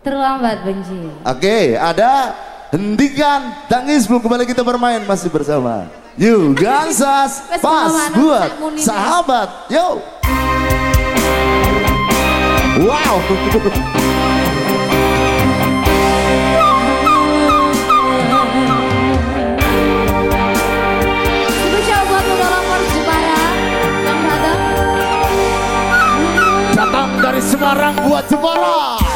Terlambat benci. Oke, ada hentikan tangis belum kembali kita bermain masih bersama. You Gansas pas buat sahabat. Yo. Wow. Datang dari Semarang buat Semarang.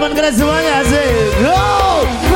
teman-teman keren semuanya sih. Go!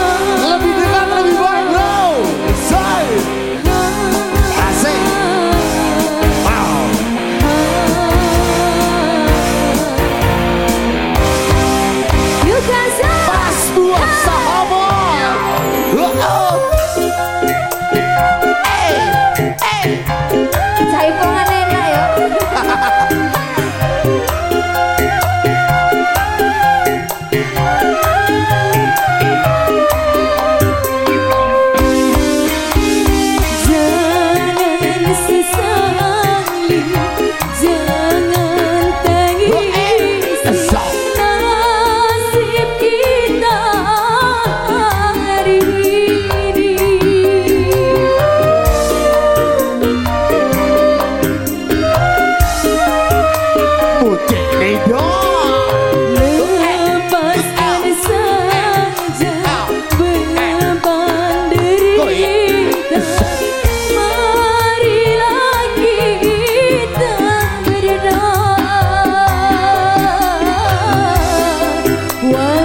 Whoa.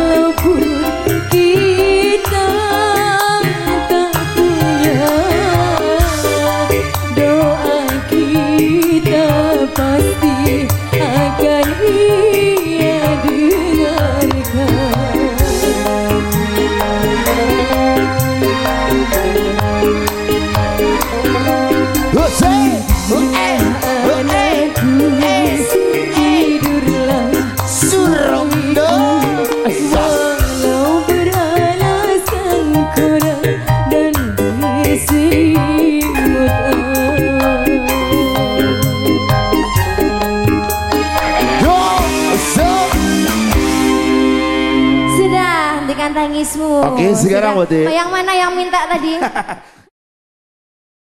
Tangismu. Oke, sekarang. Bote. Oh, yang mana yang minta tadi?